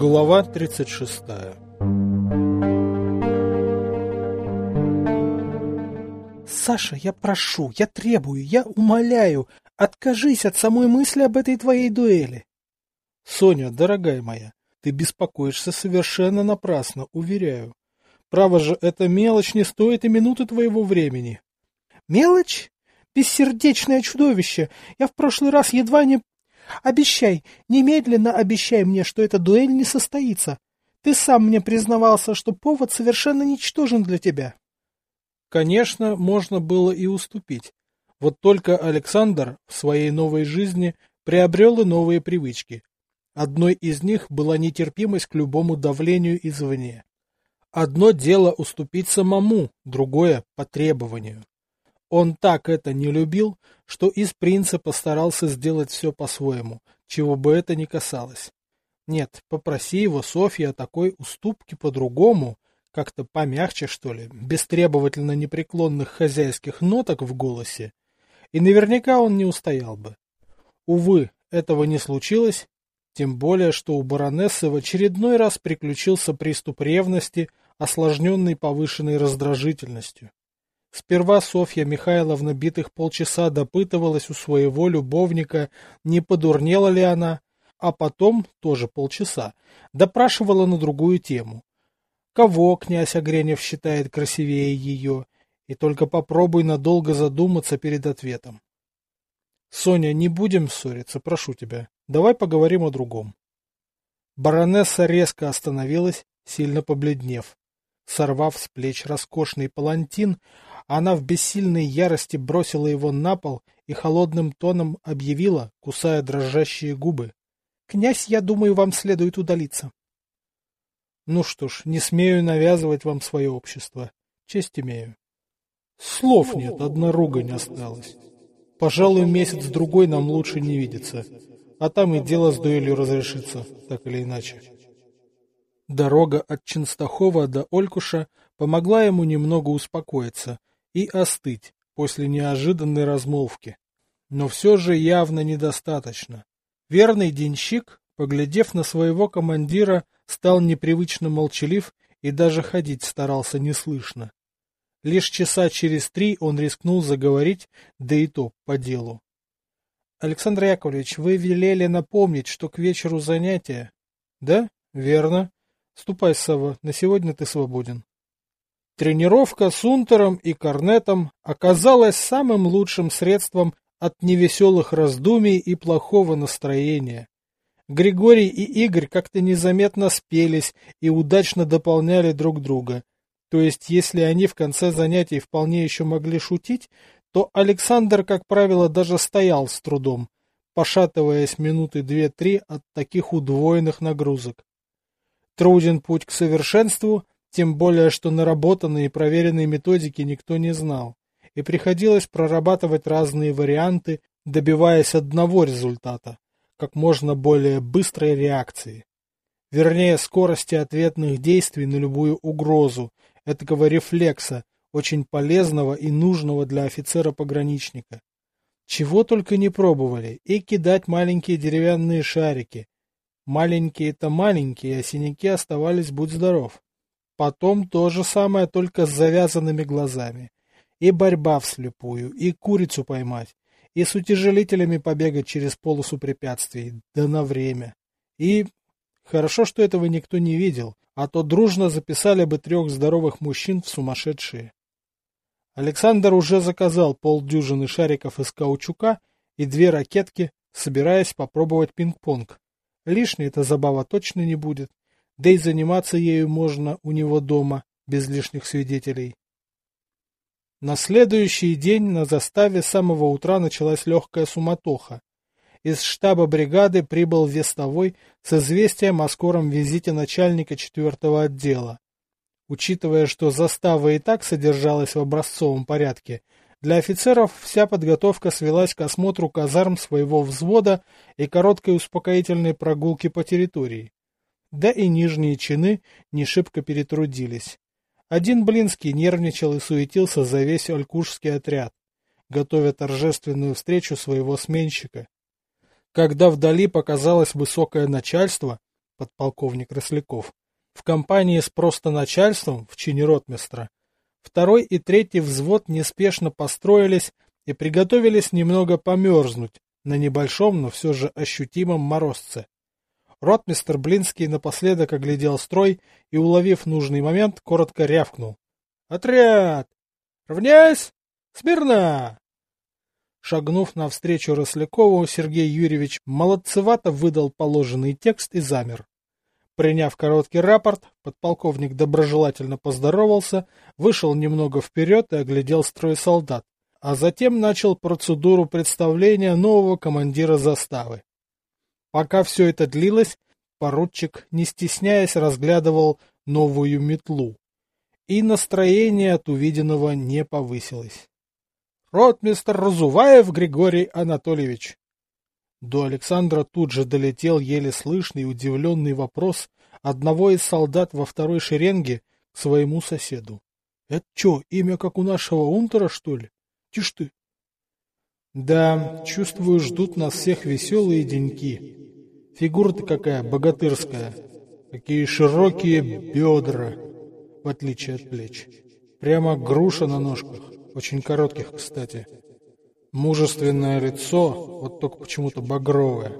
Глава 36 Саша, я прошу, я требую, я умоляю, откажись от самой мысли об этой твоей дуэли. Соня, дорогая моя, ты беспокоишься совершенно напрасно, уверяю. Право же, эта мелочь не стоит и минуты твоего времени. Мелочь? Бессердечное чудовище! Я в прошлый раз едва не... Обещай, немедленно обещай мне, что эта дуэль не состоится. Ты сам мне признавался, что повод совершенно ничтожен для тебя. Конечно, можно было и уступить. Вот только Александр в своей новой жизни приобрел и новые привычки. Одной из них была нетерпимость к любому давлению извне. Одно дело уступить самому, другое – по требованию. Он так это не любил, что из принципа старался сделать все по-своему, чего бы это ни касалось. Нет, попроси его Софья о такой уступке по-другому, как-то помягче, что ли, без требовательно непреклонных хозяйских ноток в голосе, и наверняка он не устоял бы. Увы, этого не случилось, тем более, что у баронессы в очередной раз приключился приступ ревности, осложненный повышенной раздражительностью. Сперва Софья Михайловна битых полчаса допытывалась у своего любовника, не подурнела ли она, а потом, тоже полчаса, допрашивала на другую тему. Кого князь Огренев считает красивее ее, и только попробуй надолго задуматься перед ответом. Соня, не будем ссориться, прошу тебя. Давай поговорим о другом. Баронесса резко остановилась, сильно побледнев. Сорвав с плеч роскошный палантин, она в бессильной ярости бросила его на пол и холодным тоном объявила, кусая дрожащие губы. — Князь, я думаю, вам следует удалиться. — Ну что ж, не смею навязывать вам свое общество. Честь имею. Слов нет, одна ругань осталась. Пожалуй, месяц-другой нам лучше не видеться, а там и дело с дуэлью разрешится, так или иначе. Дорога от Чинстахова до Олькуша помогла ему немного успокоиться — и остыть после неожиданной размолвки. Но все же явно недостаточно. Верный денщик, поглядев на своего командира, стал непривычно молчалив и даже ходить старался неслышно. Лишь часа через три он рискнул заговорить, да и то по делу. — Александр Яковлевич, вы велели напомнить, что к вечеру занятия. — Да, верно. Ступай, Сава, на сегодня ты свободен. Тренировка с Унтером и Корнетом оказалась самым лучшим средством от невеселых раздумий и плохого настроения. Григорий и Игорь как-то незаметно спелись и удачно дополняли друг друга. То есть, если они в конце занятий вполне еще могли шутить, то Александр, как правило, даже стоял с трудом, пошатываясь минуты две-три от таких удвоенных нагрузок. Труден путь к совершенству, тем более, что наработанные и проверенные методики никто не знал, и приходилось прорабатывать разные варианты, добиваясь одного результата – как можно более быстрой реакции. Вернее, скорости ответных действий на любую угрозу, этакого рефлекса, очень полезного и нужного для офицера-пограничника. Чего только не пробовали, и кидать маленькие деревянные шарики. Маленькие-то маленькие, а синяки оставались будь здоров. Потом то же самое, только с завязанными глазами. И борьба вслепую, и курицу поймать, и с утяжелителями побегать через полосу препятствий, да на время. И хорошо, что этого никто не видел, а то дружно записали бы трех здоровых мужчин в сумасшедшие. Александр уже заказал полдюжины шариков из каучука и две ракетки, собираясь попробовать пинг-понг. Лишней эта забава точно не будет да и заниматься ею можно у него дома, без лишних свидетелей. На следующий день на заставе с самого утра началась легкая суматоха. Из штаба бригады прибыл вестовой с известием о скором визите начальника четвертого отдела. Учитывая, что застава и так содержалась в образцовом порядке, для офицеров вся подготовка свелась к осмотру казарм своего взвода и короткой успокоительной прогулки по территории да и нижние чины не шибко перетрудились. Один Блинский нервничал и суетился за весь Алькушский отряд, готовя торжественную встречу своего сменщика. Когда вдали показалось высокое начальство, подполковник Росляков, в компании с просто начальством в чине ротмистра, второй и третий взвод неспешно построились и приготовились немного померзнуть на небольшом, но все же ощутимом морозце. Ротмистр Блинский напоследок оглядел строй и, уловив нужный момент, коротко рявкнул. «Отряд! Равняйсь! Смирно!» Шагнув навстречу Рослякову, Сергей Юрьевич молодцевато выдал положенный текст и замер. Приняв короткий рапорт, подполковник доброжелательно поздоровался, вышел немного вперед и оглядел строй солдат, а затем начал процедуру представления нового командира заставы. Пока все это длилось, поручик, не стесняясь, разглядывал новую метлу. И настроение от увиденного не повысилось. «Ротмистр Разуваев Григорий Анатольевич!» До Александра тут же долетел еле слышный удивленный вопрос одного из солдат во второй шеренге к своему соседу. «Это что, имя как у нашего унтера, что ли? Тишь ты!» «Да, чувствую, ждут нас всех веселые деньки. Фигура-то какая богатырская, какие широкие бедра, в отличие от плеч. Прямо груша на ножках, очень коротких, кстати. Мужественное лицо, вот только почему-то багровое.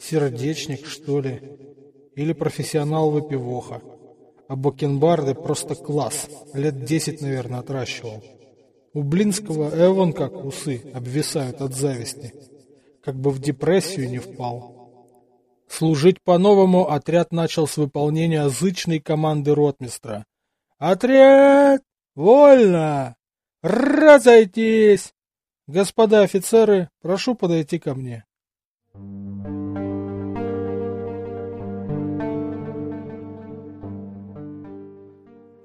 Сердечник, что ли? Или профессионал-выпивоха. А бакенбарды просто класс. Лет десять, наверное, отращивал. У Блинского Эван как усы обвисают от зависти. Как бы в депрессию не впал. Служить по-новому отряд начал с выполнения зычной команды ротмистра. «Отряд! Вольно! Разойтись! Господа офицеры, прошу подойти ко мне.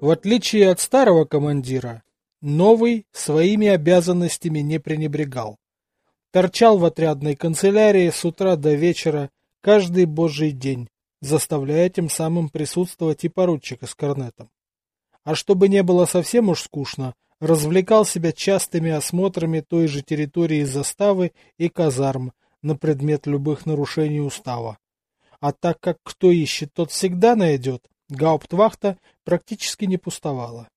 В отличие от старого командира, новый своими обязанностями не пренебрегал. Торчал в отрядной канцелярии с утра до вечера каждый божий день, заставляя тем самым присутствовать и поручика с корнетом. А чтобы не было совсем уж скучно, развлекал себя частыми осмотрами той же территории заставы и казарм на предмет любых нарушений устава. А так как кто ищет, тот всегда найдет, гауптвахта практически не пустовала.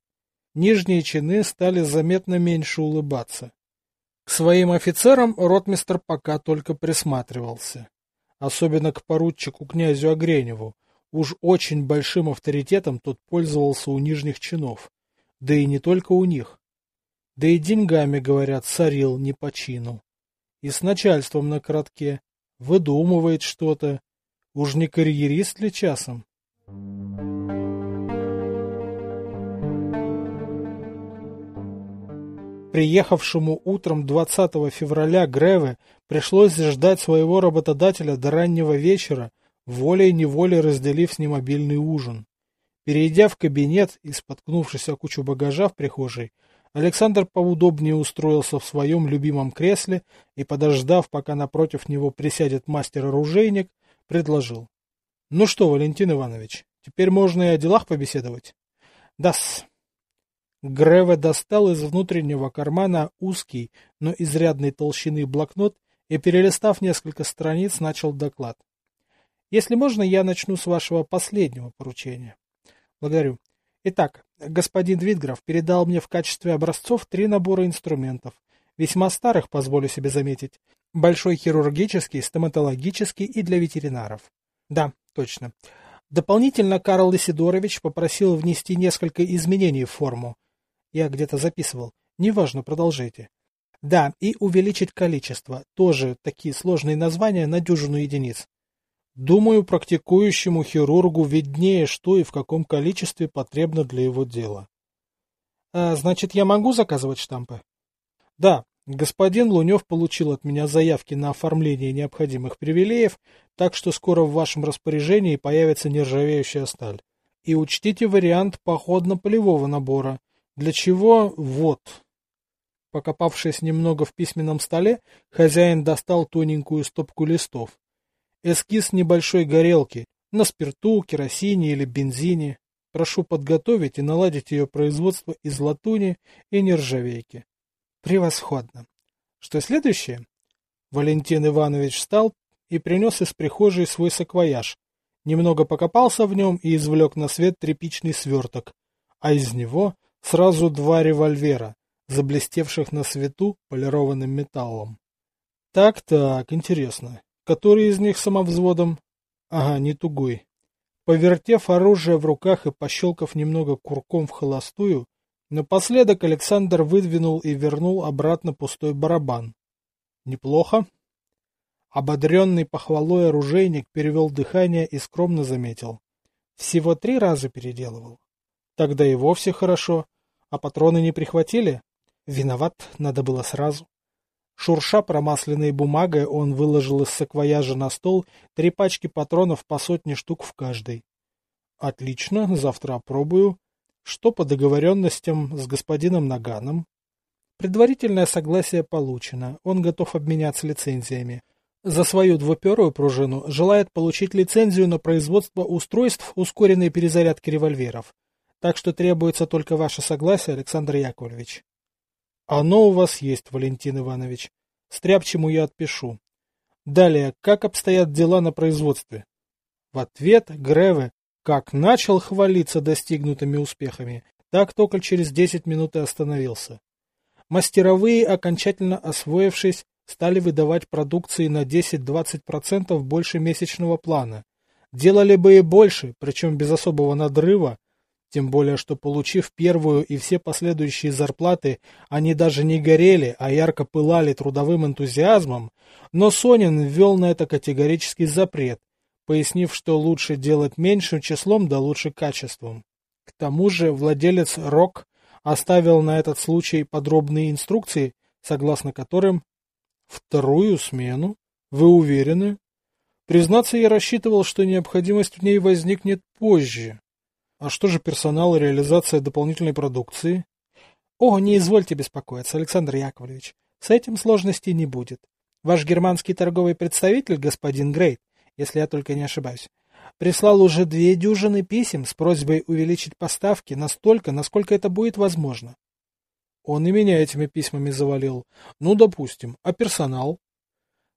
Нижние чины стали заметно меньше улыбаться. К своим офицерам ротмистр пока только присматривался. Особенно к поручику князю Огреневу. Уж очень большим авторитетом тот пользовался у нижних чинов да и не только у них. Да и деньгами, говорят, сорил не по чину. И с начальством на коротке. Выдумывает что-то. Уж не карьерист ли часом? Приехавшему утром 20 февраля Греве пришлось ждать своего работодателя до раннего вечера, волей-неволей разделив с ним обильный ужин. Перейдя в кабинет и споткнувшись о кучу багажа в прихожей, Александр поудобнее устроился в своем любимом кресле и, подождав, пока напротив него присядет мастер-оружейник, предложил. — Ну что, Валентин Иванович, теперь можно и о делах побеседовать? — Да-с. Греве достал из внутреннего кармана узкий, но изрядной толщины блокнот и, перелистав несколько страниц, начал доклад. — Если можно, я начну с вашего последнего поручения. Благодарю. Итак, господин Витграф передал мне в качестве образцов три набора инструментов. Весьма старых, позволю себе заметить. Большой хирургический, стоматологический и для ветеринаров. Да, точно. Дополнительно Карл Лисидорович попросил внести несколько изменений в форму. Я где-то записывал. Неважно, продолжайте. Да, и увеличить количество. Тоже такие сложные названия на дюжину единиц. Думаю, практикующему хирургу виднее, что и в каком количестве потребно для его дела. А, значит, я могу заказывать штампы? Да, господин Лунев получил от меня заявки на оформление необходимых привилеев, так что скоро в вашем распоряжении появится нержавеющая сталь. И учтите вариант походно-полевого набора, для чего вот. Покопавшись немного в письменном столе, хозяин достал тоненькую стопку листов. Эскиз небольшой горелки на спирту, керосине или бензине. Прошу подготовить и наладить ее производство из латуни и нержавейки. Превосходно. Что следующее? Валентин Иванович встал и принес из прихожей свой саквояж, немного покопался в нем и извлек на свет тряпичный сверток, а из него сразу два револьвера, заблестевших на свету полированным металлом. Так-так, интересно, который из них самовзводом? Ага, не тугой. Повертев оружие в руках и пощелкав немного курком в холостую, напоследок Александр выдвинул и вернул обратно пустой барабан. Неплохо. Ободренный похвалой оружейник перевел дыхание и скромно заметил. Всего три раза переделывал. Тогда и вовсе хорошо. А патроны не прихватили? Виноват, надо было сразу. Шурша промасленной бумагой, он выложил из саквояжа на стол три пачки патронов по сотне штук в каждой. Отлично, завтра опробую. Что по договоренностям с господином Наганом? Предварительное согласие получено, он готов обменяться лицензиями. За свою двуперую пружину желает получить лицензию на производство устройств ускоренной перезарядки револьверов. Так что требуется только ваше согласие, Александр Яковлевич. Оно у вас есть, Валентин Иванович. Стряпчему я отпишу. Далее, как обстоят дела на производстве? В ответ Греве как начал хвалиться достигнутыми успехами, так только через 10 минут и остановился. Мастеровые, окончательно освоившись, стали выдавать продукции на 10-20% больше месячного плана. Делали бы и больше, причем без особого надрыва, тем более, что получив первую и все последующие зарплаты, они даже не горели, а ярко пылали трудовым энтузиазмом, но Сонин ввел на это категорический запрет, пояснив, что лучше делать меньшим числом, да лучше качеством. К тому же владелец РОК оставил на этот случай подробные инструкции, согласно которым «Вторую смену? Вы уверены?» Признаться, я рассчитывал, что необходимость в ней возникнет позже. А что же персонал и реализация дополнительной продукции? О, не извольте беспокоиться, Александр Яковлевич. С этим сложностей не будет. Ваш германский торговый представитель, господин Грейт, если я только не ошибаюсь, прислал уже две дюжины писем с просьбой увеличить поставки настолько, насколько это будет возможно. Он и меня этими письмами завалил. Ну, допустим. А персонал?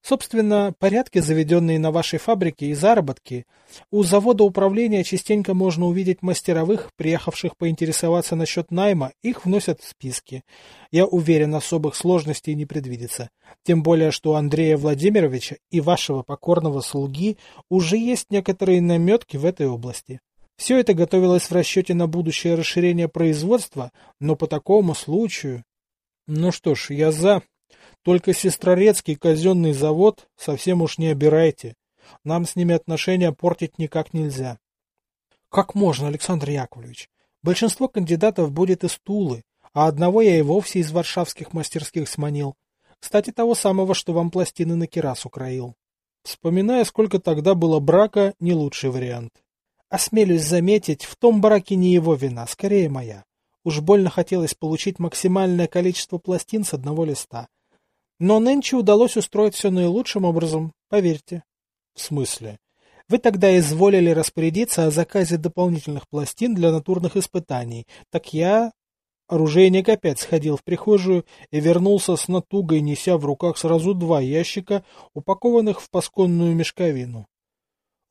Собственно, порядки, заведенные на вашей фабрике, и заработки. У завода управления частенько можно увидеть мастеровых, приехавших поинтересоваться насчет найма, их вносят в списки. Я уверен, особых сложностей не предвидится. Тем более, что у Андрея Владимировича и вашего покорного слуги уже есть некоторые наметки в этой области. Все это готовилось в расчете на будущее расширение производства, но по такому случаю... Ну что ж, я за, только Сестрорецкий казенный завод совсем уж не обирайте. Нам с ними отношения портить никак нельзя. Как можно, Александр Яковлевич? Большинство кандидатов будет из Тулы, а одного я и вовсе из варшавских мастерских сманил. Кстати, того самого, что вам пластины на керасу краил. Вспоминая, сколько тогда было брака, не лучший вариант. Осмелюсь заметить, в том браке не его вина, скорее моя. Уж больно хотелось получить максимальное количество пластин с одного листа. Но нынче удалось устроить все наилучшим образом, поверьте. В смысле? Вы тогда изволили распорядиться о заказе дополнительных пластин для натурных испытаний. Так я... Оружейник опять сходил в прихожую и вернулся с натугой, неся в руках сразу два ящика, упакованных в пасконную мешковину.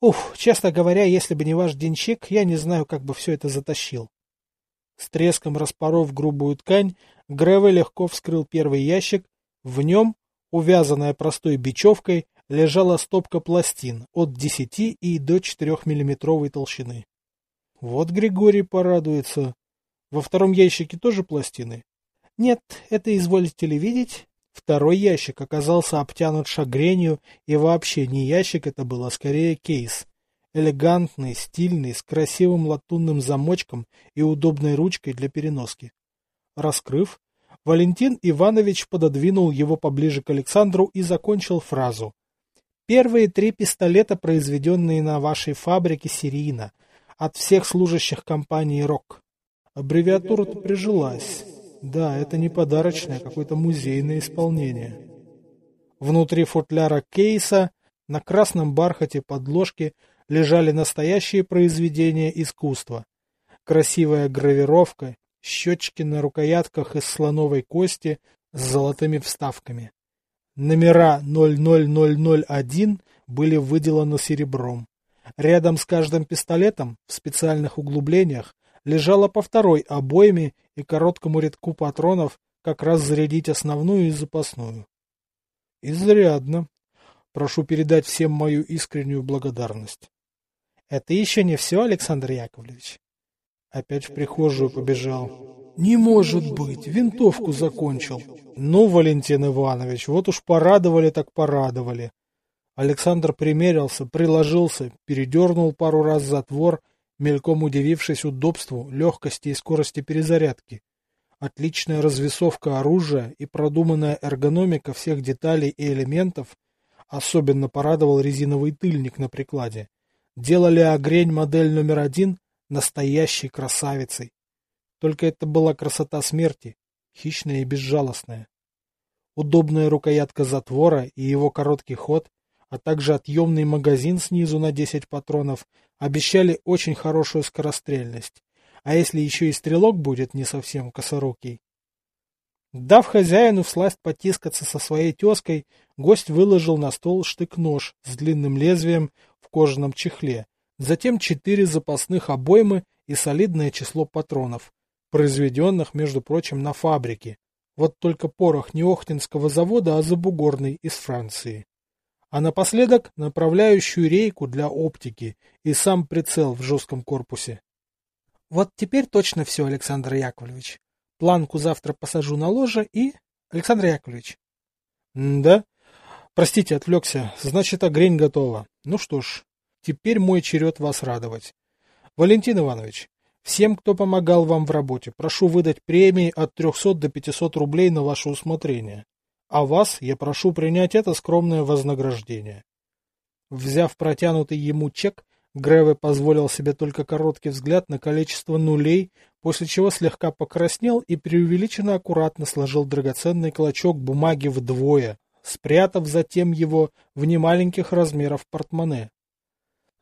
Ух, честно говоря, если бы не ваш денщик, я не знаю, как бы все это затащил. С треском распоров грубую ткань, Греве легко вскрыл первый ящик в нем, увязанная простой бечевкой, лежала стопка пластин от 10 и до 4 миллиметровой толщины. Вот Григорий порадуется. Во втором ящике тоже пластины? Нет, это изволите ли видеть? Второй ящик оказался обтянут шагренью, и вообще не ящик это был, а скорее кейс. Элегантный, стильный, с красивым латунным замочком и удобной ручкой для переноски. Раскрыв, Валентин Иванович пододвинул его поближе к Александру и закончил фразу. «Первые три пистолета, произведенные на вашей фабрике серийно, от всех служащих компании «Рок». Аббревиатура-то прижилась. Да, это не подарочное, а какое-то музейное исполнение. Внутри футляра кейса на красном бархате подложки лежали настоящие произведения искусства. Красивая гравировка щечки на рукоятках из слоновой кости с золотыми вставками. Номера 00001 были выделаны серебром. Рядом с каждым пистолетом в специальных углублениях лежало по второй обойме и короткому рядку патронов, как раз зарядить основную и запасную. Изрядно. Прошу передать всем мою искреннюю благодарность. Это еще не все, Александр Яковлевич. Опять в прихожую побежал. Не может быть, винтовку закончил. Ну, Валентин Иванович, вот уж порадовали так порадовали. Александр примерился, приложился, передернул пару раз затвор, мельком удивившись удобству, легкости и скорости перезарядки. Отличная развесовка оружия и продуманная эргономика всех деталей и элементов особенно порадовал резиновый тыльник на прикладе. Делали огрень модель номер один настоящей красавицей. Только это была красота смерти, хищная и безжалостная. Удобная рукоятка затвора и его короткий ход а также отъемный магазин снизу на 10 патронов обещали очень хорошую скорострельность. А если еще и стрелок будет не совсем косорукий? Дав хозяину всласть потискаться со своей тезкой, гость выложил на стол штык-нож с длинным лезвием в кожаном чехле, затем четыре запасных обоймы и солидное число патронов, произведенных, между прочим, на фабрике. Вот только порох не Охтинского завода, а забугорный из Франции а напоследок направляющую рейку для оптики и сам прицел в жестком корпусе. Вот теперь точно все, Александр Яковлевич. Планку завтра посажу на ложе и... Александр Яковлевич. М да? Простите, отвлекся. Значит, огрень готова. Ну что ж, теперь мой черед вас радовать. Валентин Иванович, всем, кто помогал вам в работе, прошу выдать премии от 300 до 500 рублей на ваше усмотрение а вас я прошу принять это скромное вознаграждение. Взяв протянутый ему чек, Греве позволил себе только короткий взгляд на количество нулей, после чего слегка покраснел и преувеличенно аккуратно сложил драгоценный клочок бумаги вдвое, спрятав затем его в немаленьких размеров портмоне.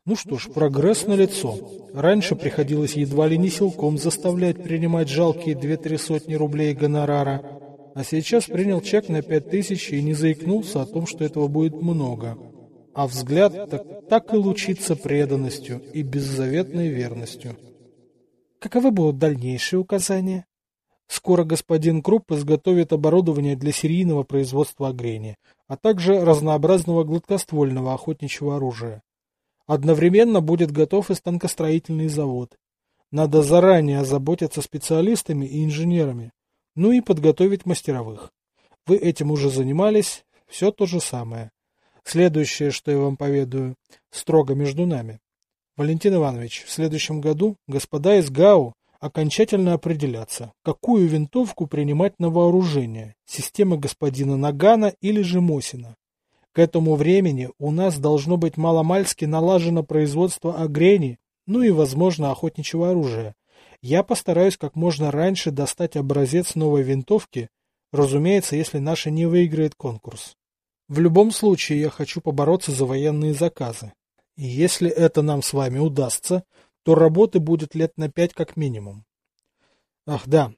Ну что ж, прогресс налицо. Раньше приходилось едва ли не силком заставлять принимать жалкие две-три сотни рублей гонорара, а сейчас принял чек на пять тысяч и не заикнулся о том, что этого будет много. А взгляд так, так и лучится преданностью и беззаветной верностью. Каковы будут дальнейшие указания? Скоро господин Круп изготовит оборудование для серийного производства огрения, а также разнообразного гладкоствольного охотничьего оружия. Одновременно будет готов и станкостроительный завод. Надо заранее озаботиться специалистами и инженерами, ну и подготовить мастеровых. Вы этим уже занимались, все то же самое. Следующее, что я вам поведаю, строго между нами. Валентин Иванович, в следующем году господа из ГАУ окончательно определятся, какую винтовку принимать на вооружение, системы господина Нагана или же Мосина. К этому времени у нас должно быть маломальски налажено производство огрени, ну и, возможно, охотничьего оружия, я постараюсь как можно раньше достать образец новой винтовки, разумеется, если наша не выиграет конкурс. В любом случае я хочу побороться за военные заказы. И если это нам с вами удастся, то работы будет лет на пять как минимум. Ах да,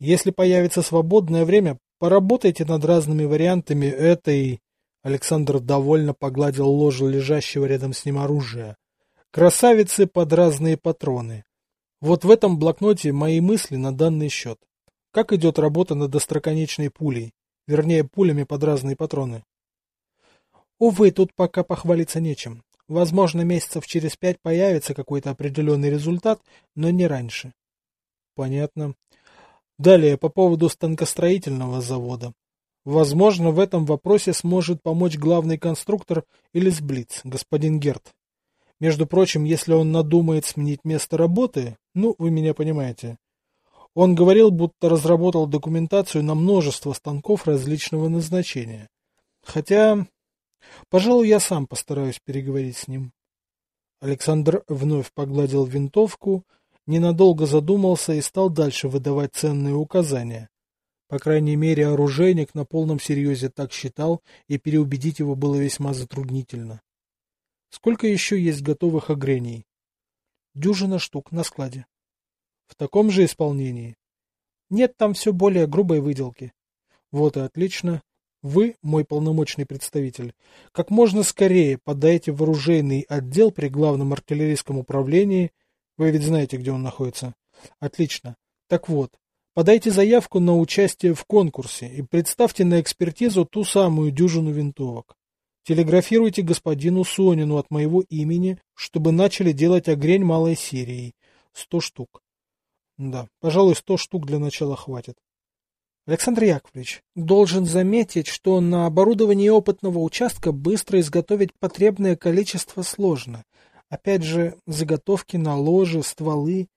если появится свободное время, поработайте над разными вариантами этой... Александр довольно погладил ложу лежащего рядом с ним оружия. Красавицы под разные патроны. Вот в этом блокноте мои мысли на данный счет. Как идет работа над остроконечной пулей? Вернее, пулями под разные патроны. Увы, тут пока похвалиться нечем. Возможно, месяцев через пять появится какой-то определенный результат, но не раньше. Понятно. Далее, по поводу станкостроительного завода. Возможно, в этом вопросе сможет помочь главный конструктор или сблиц, господин Герт. Между прочим, если он надумает сменить место работы, ну, вы меня понимаете. Он говорил, будто разработал документацию на множество станков различного назначения. Хотя, пожалуй, я сам постараюсь переговорить с ним. Александр вновь погладил винтовку, ненадолго задумался и стал дальше выдавать ценные указания. По крайней мере, оружейник на полном серьезе так считал, и переубедить его было весьма затруднительно. Сколько еще есть готовых огрений? Дюжина штук на складе. В таком же исполнении? Нет, там все более грубой выделки. Вот и отлично. вы, мой полномочный представитель, как можно скорее подайте в оружейный отдел при главном артиллерийском управлении. Вы ведь знаете, где он находится. Отлично. Так вот, подайте заявку на участие в конкурсе и представьте на экспертизу ту самую дюжину винтовок. Телеграфируйте господину Сонину от моего имени, чтобы начали делать огрень малой серией. Сто штук. Да, пожалуй, сто штук для начала хватит. Александр Яковлевич, должен заметить, что на оборудовании опытного участка быстро изготовить потребное количество сложно. Опять же, заготовки на ложе, стволы,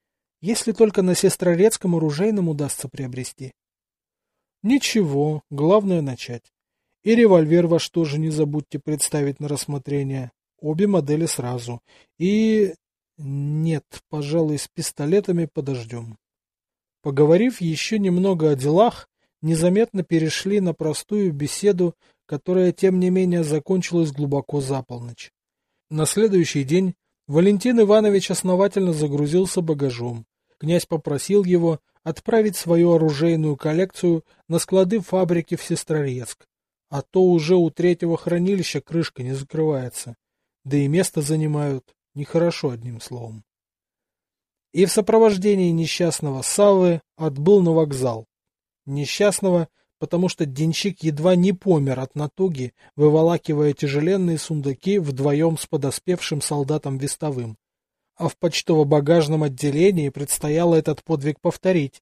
если только на Сестрорецком оружейном удастся приобрести. Ничего, главное начать. И револьвер ваш тоже не забудьте представить на рассмотрение. Обе модели сразу. И... Нет, пожалуй, с пистолетами подождем. Поговорив еще немного о делах, незаметно перешли на простую беседу, которая, тем не менее, закончилась глубоко за полночь. На следующий день Валентин Иванович основательно загрузился багажом. Князь попросил его отправить свою оружейную коллекцию на склады фабрики в Сестрорецк, а то уже у третьего хранилища крышка не закрывается, да и место занимают нехорошо одним словом. И в сопровождении несчастного Саввы отбыл на вокзал, Несчастного, потому что денщик едва не помер от натуги, выволакивая тяжеленные сундуки вдвоем с подоспевшим солдатом вестовым. А в почтово-багажном отделении предстояло этот подвиг повторить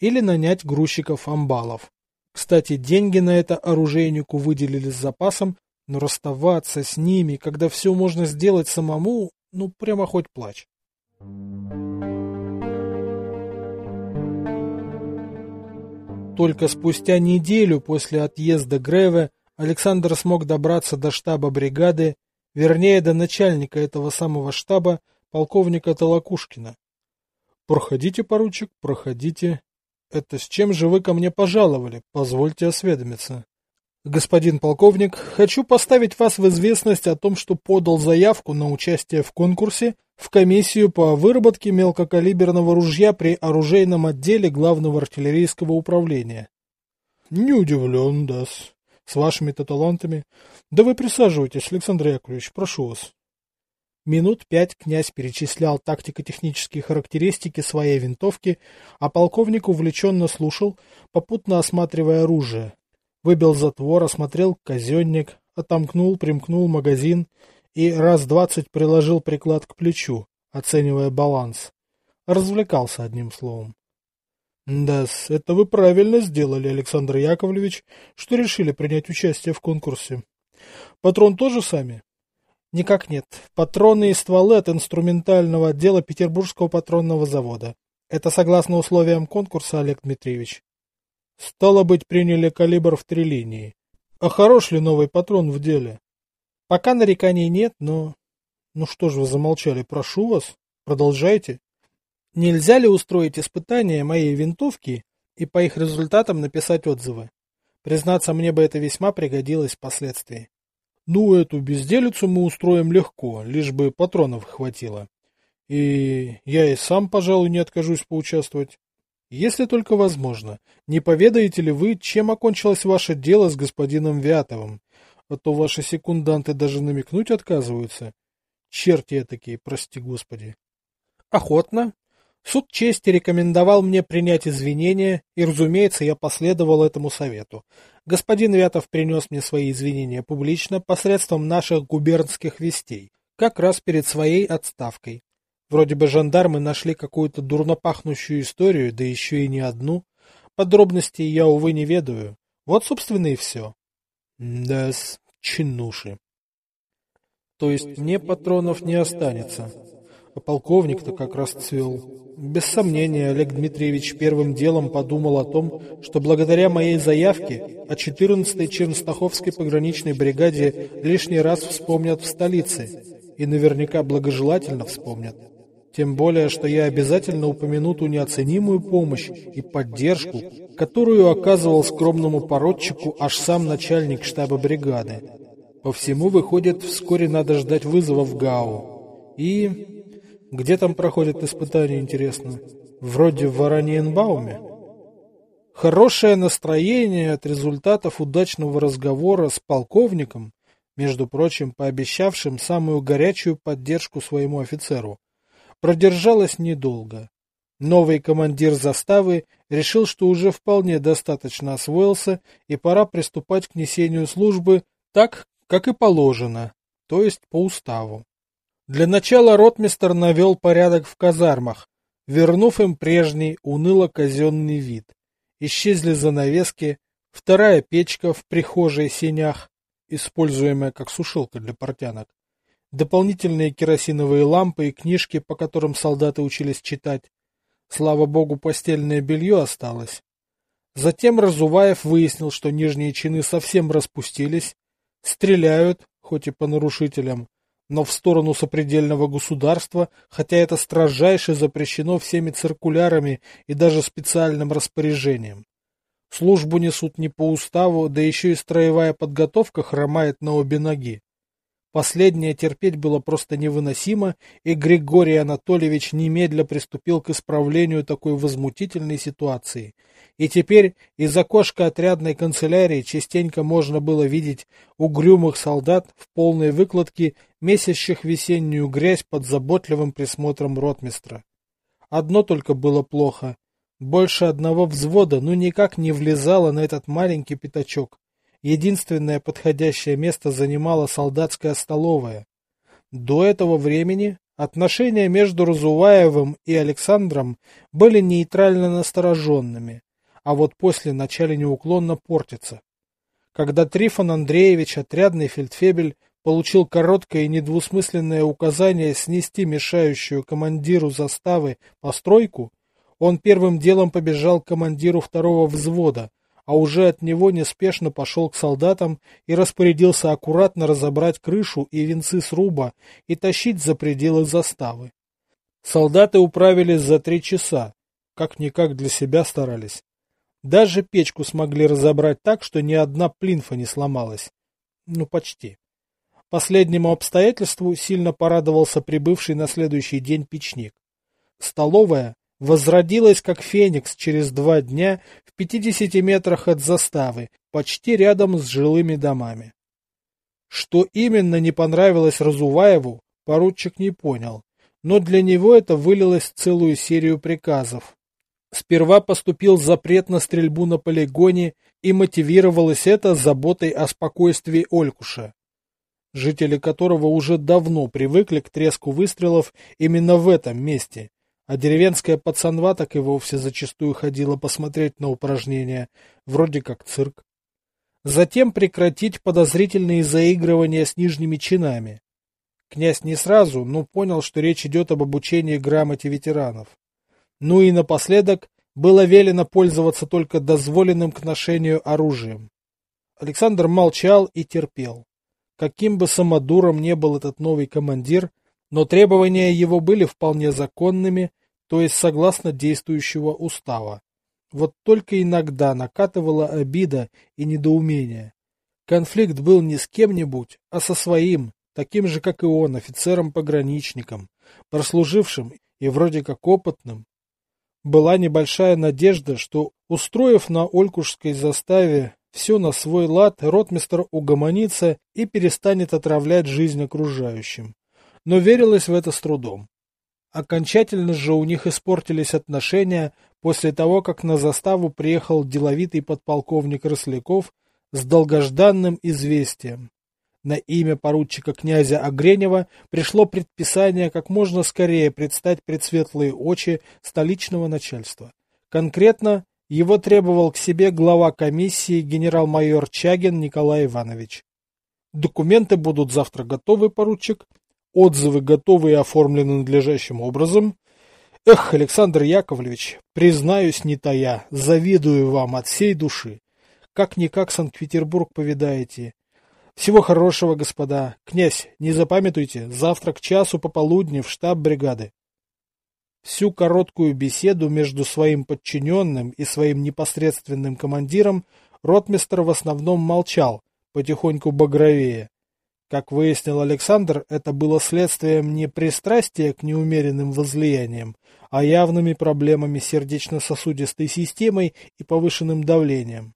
или нанять грузчиков-амбалов. Кстати, деньги на это оружейнику выделили с запасом, но расставаться с ними, когда все можно сделать самому, ну прямо хоть плачь. Только спустя неделю после отъезда Греве Александр смог добраться до штаба бригады, вернее, до начальника этого самого штаба, полковника Толокушкина. «Проходите, поручик, проходите. Это с чем же вы ко мне пожаловали? Позвольте осведомиться». Господин полковник, хочу поставить вас в известность о том, что подал заявку на участие в конкурсе в комиссию по выработке мелкокалиберного ружья при оружейном отделе главного артиллерийского управления. Не удивлен, да -с. Вашими-то талантами. Да вы присаживайтесь, Александр Яковлевич, прошу вас. Минут пять князь перечислял тактико-технические характеристики своей винтовки, а полковник увлеченно слушал, попутно осматривая оружие, Выбил затвор, осмотрел казенник, отомкнул, примкнул магазин и раз двадцать приложил приклад к плечу, оценивая баланс. Развлекался одним словом. да это вы правильно сделали, Александр Яковлевич, что решили принять участие в конкурсе. Патрон тоже сами? Никак нет. Патроны и стволы от инструментального отдела Петербургского патронного завода. Это согласно условиям конкурса, Олег Дмитриевич. Стало быть, приняли калибр в три линии. А хорош ли новый патрон в деле? Пока нареканий нет, но... Ну что ж вы замолчали, прошу вас, продолжайте. Нельзя ли устроить испытание моей винтовки и по их результатам написать отзывы? Признаться, мне бы это весьма пригодилось впоследствии. Ну, эту безделицу мы устроим легко, лишь бы патронов хватило. И я и сам, пожалуй, не откажусь поучаствовать. Если только возможно, не поведаете ли вы, чем окончилось ваше дело с господином Вятовым? А то ваши секунданты даже намекнуть отказываются. Черти такие, прости господи. Охотно. Суд чести рекомендовал мне принять извинения, и, разумеется, я последовал этому совету. Господин Вятов принес мне свои извинения публично посредством наших губернских вестей, как раз перед своей отставкой. Вроде бы жандармы нашли какую-то дурно пахнущую историю, да еще и не одну. Подробностей я, увы, не ведаю. Вот, собственно, и все. Да-с, чинуши. То есть мне патронов не останется. А полковник-то как раз цвел. Без сомнения, Олег Дмитриевич первым делом подумал о том, что благодаря моей заявке о 14-й Чернстаховской пограничной бригаде лишний раз вспомнят в столице. И наверняка благожелательно вспомнят. Тем более, что я обязательно упомяну ту неоценимую помощь и поддержку, которую оказывал скромному породчику аж сам начальник штаба бригады. По всему выходит, вскоре надо ждать вызова в ГАУ. И... Где там проходят испытания, интересно? Вроде в Вараниенбауме? Хорошее настроение от результатов удачного разговора с полковником, между прочим, пообещавшим самую горячую поддержку своему офицеру, продержалось недолго. Новый командир заставы решил, что уже вполне достаточно освоился и пора приступать к несению службы так, как и положено, то есть по уставу. Для начала ротмистер навел порядок в казармах, вернув им прежний уныло-казенный вид. Исчезли занавески, вторая печка в прихожей сенях, используемая как сушилка для портянок, дополнительные керосиновые лампы и книжки, по которым солдаты учились читать. Слава богу, постельное белье осталось. Затем Разуваев выяснил, что нижние чины совсем распустились, стреляют, хоть и по нарушителям, но в сторону сопредельного государства, хотя это строжайше запрещено всеми циркулярами и даже специальным распоряжением. Службу несут не по уставу, да еще и строевая подготовка хромает на обе ноги. Последнее терпеть было просто невыносимо, и Григорий Анатольевич немедля приступил к исправлению такой возмутительной ситуации. И теперь из окошка отрядной канцелярии частенько можно было видеть угрюмых солдат в полной выкладке, месящих весеннюю грязь под заботливым присмотром ротмистра. Одно только было плохо. Больше одного взвода ну никак не влезало на этот маленький пятачок. Единственное подходящее место занимала солдатская столовая. До этого времени отношения между Разуваевым и Александром были нейтрально настороженными, а вот после начали неуклонно портиться. Когда Трифон Андреевич, отрядный фельдфебель, получил короткое и недвусмысленное указание снести мешающую командиру заставы постройку, он первым делом побежал к командиру второго взвода, а уже от него неспешно пошел к солдатам и распорядился аккуратно разобрать крышу и венцы сруба и тащить за пределы заставы. Солдаты управились за три часа, как-никак для себя старались. Даже печку смогли разобрать так, что ни одна плинфа не сломалась. Ну, почти. Последнему обстоятельству сильно порадовался прибывший на следующий день печник. Столовая, возродилась как феникс через два дня в 50 метрах от заставы, почти рядом с жилыми домами. Что именно не понравилось Разуваеву, поручик не понял, но для него это вылилось в целую серию приказов. Сперва поступил запрет на стрельбу на полигоне, и мотивировалось это заботой о спокойствии Олькуша, жители которого уже давно привыкли к треску выстрелов именно в этом месте, а деревенская пацанва так и вовсе зачастую ходила посмотреть на упражнения, вроде как цирк. Затем прекратить подозрительные заигрывания с нижними чинами. Князь не сразу, но понял, что речь идет об обучении грамоте ветеранов. Ну и напоследок было велено пользоваться только дозволенным к ношению оружием. Александр молчал и терпел. Каким бы самодуром не был этот новый командир, но требования его были вполне законными, то есть согласно действующего устава. Вот только иногда накатывала обида и недоумение. Конфликт был не с кем-нибудь, а со своим, таким же, как и он, офицером-пограничником, прослужившим и вроде как опытным. Была небольшая надежда, что, устроив на Олькушской заставе все на свой лад, ротмистр угомонится и перестанет отравлять жизнь окружающим но верилось в это с трудом. Окончательно же у них испортились отношения после того, как на заставу приехал деловитый подполковник Росляков с долгожданным известием. На имя поручика князя Огренева пришло предписание как можно скорее предстать пред светлые очи столичного начальства. Конкретно его требовал к себе глава комиссии генерал-майор Чагин Николай Иванович. Документы будут завтра готовы, поручик, Отзывы готовы и оформлены надлежащим образом. Эх, Александр Яковлевич, признаюсь не тая, завидую вам от всей души. Как-никак Санкт-Петербург повидаете. Всего хорошего, господа. Князь, не запамятуйте, завтра к часу пополудни в штаб бригады. Всю короткую беседу между своим подчиненным и своим непосредственным командиром ротмистр в основном молчал, потихоньку багровее. Как выяснил Александр, это было следствием не пристрастия к неумеренным возлияниям, а явными проблемами сердечно-сосудистой системой и повышенным давлением.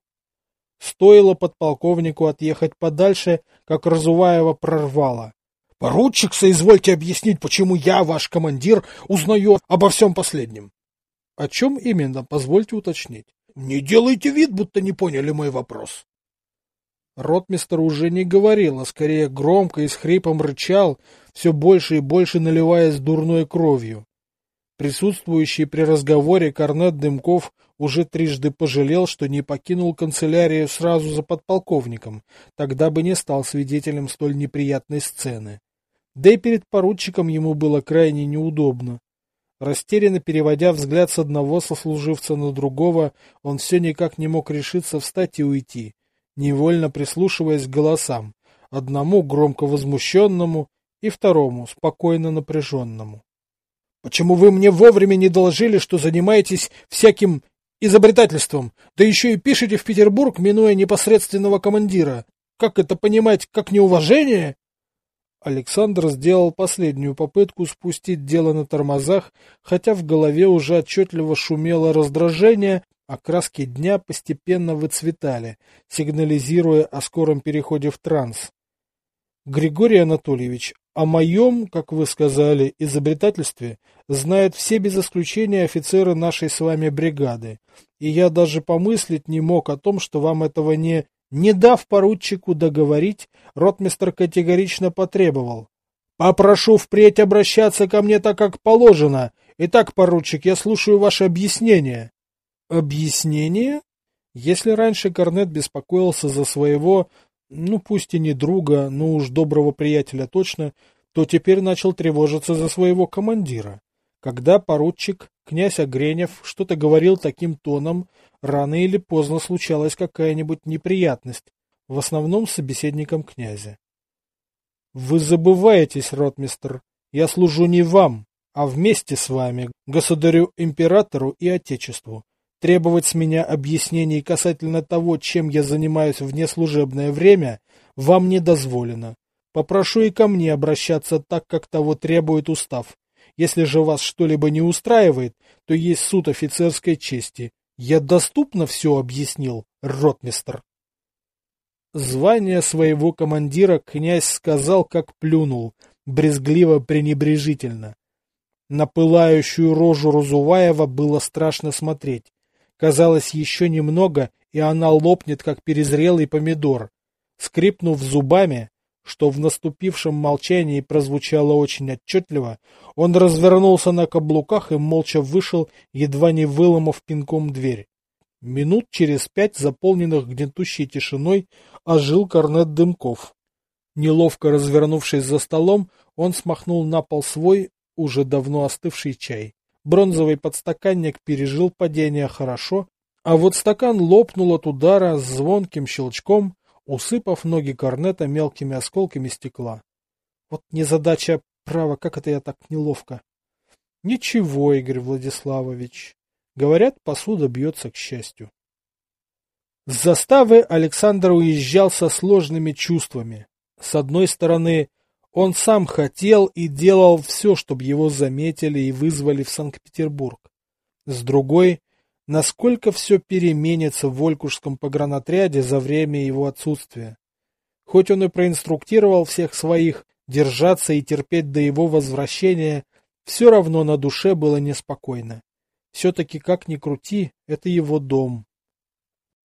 Стоило подполковнику отъехать подальше, как Разуваева прорвало. — Поручик, соизвольте объяснить, почему я, ваш командир, узнаю обо всем последнем. — О чем именно, позвольте уточнить. — Не делайте вид, будто не поняли мой вопрос. Ротмистер уже не говорил, а скорее громко и с хрипом рычал, все больше и больше наливаясь дурной кровью. Присутствующий при разговоре корнет Дымков уже трижды пожалел, что не покинул канцелярию сразу за подполковником, тогда бы не стал свидетелем столь неприятной сцены. Да и перед поручиком ему было крайне неудобно. Растерянно переводя взгляд с одного сослуживца на другого, он все никак не мог решиться встать и уйти, невольно прислушиваясь к голосам, одному громко возмущенному и второму спокойно напряженному. «Почему вы мне вовремя не доложили, что занимаетесь всяким изобретательством, да еще и пишете в Петербург, минуя непосредственного командира? Как это понимать, как неуважение?» Александр сделал последнюю попытку спустить дело на тормозах, хотя в голове уже отчетливо шумело раздражение, а краски дня постепенно выцветали, сигнализируя о скором переходе в транс. Григорий Анатольевич, о моем, как вы сказали, изобретательстве знают все без исключения офицеры нашей с вами бригады, и я даже помыслить не мог о том, что вам этого не... Не дав поручику договорить, ротмистр категорично потребовал. «Попрошу впредь обращаться ко мне так, как положено. Итак, поручик, я слушаю ваше объяснение». Объяснение? Если раньше Корнет беспокоился за своего, ну пусть и не друга, но уж доброго приятеля точно, то теперь начал тревожиться за своего командира. Когда поручик, князь Огренев, что-то говорил таким тоном, рано или поздно случалась какая-нибудь неприятность, в основном с собеседником князя. «Вы забываетесь, ротмистр, я служу не вам, а вместе с вами, государю-императору и отечеству. Требовать с меня объяснений касательно того, чем я занимаюсь в неслужебное время, вам не дозволено. Попрошу и ко мне обращаться так, как того требует устав. Если же вас что-либо не устраивает, то есть суд офицерской чести. Я доступно все объяснил, ротмистр. Звание своего командира князь сказал, как плюнул, брезгливо-пренебрежительно. На пылающую рожу Разуваева было страшно смотреть. Казалось, еще немного, и она лопнет, как перезрелый помидор. Скрипнув зубами, что в наступившем молчании прозвучало очень отчетливо, он развернулся на каблуках и молча вышел, едва не выломав пинком дверь. Минут через пять, заполненных гнетущей тишиной, ожил корнет Дымков. Неловко развернувшись за столом, он смахнул на пол свой, уже давно остывший чай. Бронзовый подстаканник пережил падение хорошо, а вот стакан лопнул от удара с звонким щелчком, усыпав ноги корнета мелкими осколками стекла. Вот незадача, право, как это я так неловко. Ничего, Игорь Владиславович. Говорят, посуда бьется к счастью. С заставы Александр уезжал со сложными чувствами. С одной стороны, он сам хотел и делал все, чтобы его заметили и вызвали в Санкт-Петербург. С другой, насколько все переменится в Волькушском погранотряде за время его отсутствия. Хоть он и проинструктировал всех своих держаться и терпеть до его возвращения, все равно на душе было неспокойно. Все-таки, как ни крути, это его дом.